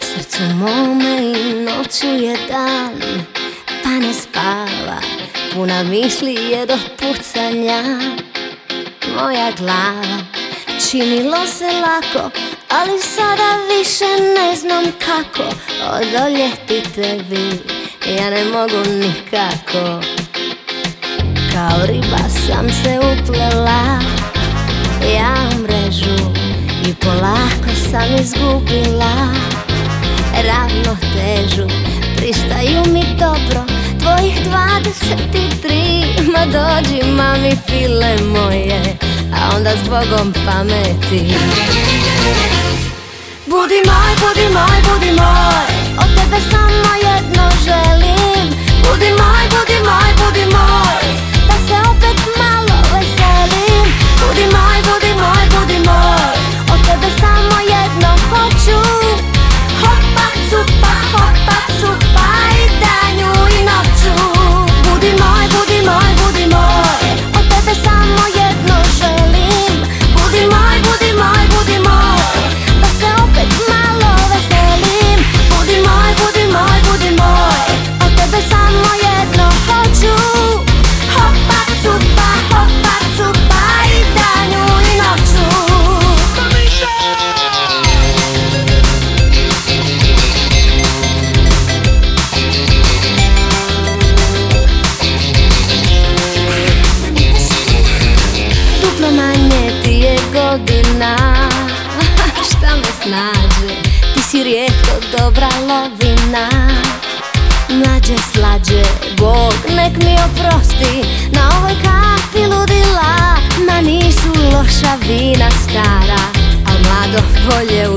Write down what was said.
Srcu mome i noću je dan Pa ne spava. Puna misli je do pucanja. Moja glava Činilo se lako Ali sada više ne znam kako. Odoljeti tebi Ja ne mogu nikako. Kao riba sam se uplela Ja mrežu I polako sam izgubila. Ravnotežu Pristaju mi dobro Tvojih dvadeset i tri. Ma dođi mami file moje A onda zbogom pameti. Budi moj, budi moj, budi moj Od tebe godina. Šta me snađe? Ti si rijetko dobra lovina. Mlađe slađe Bog nek mi oprosti. Na ovoj karti ludila Ma nisu loša vina stara Al mlado udara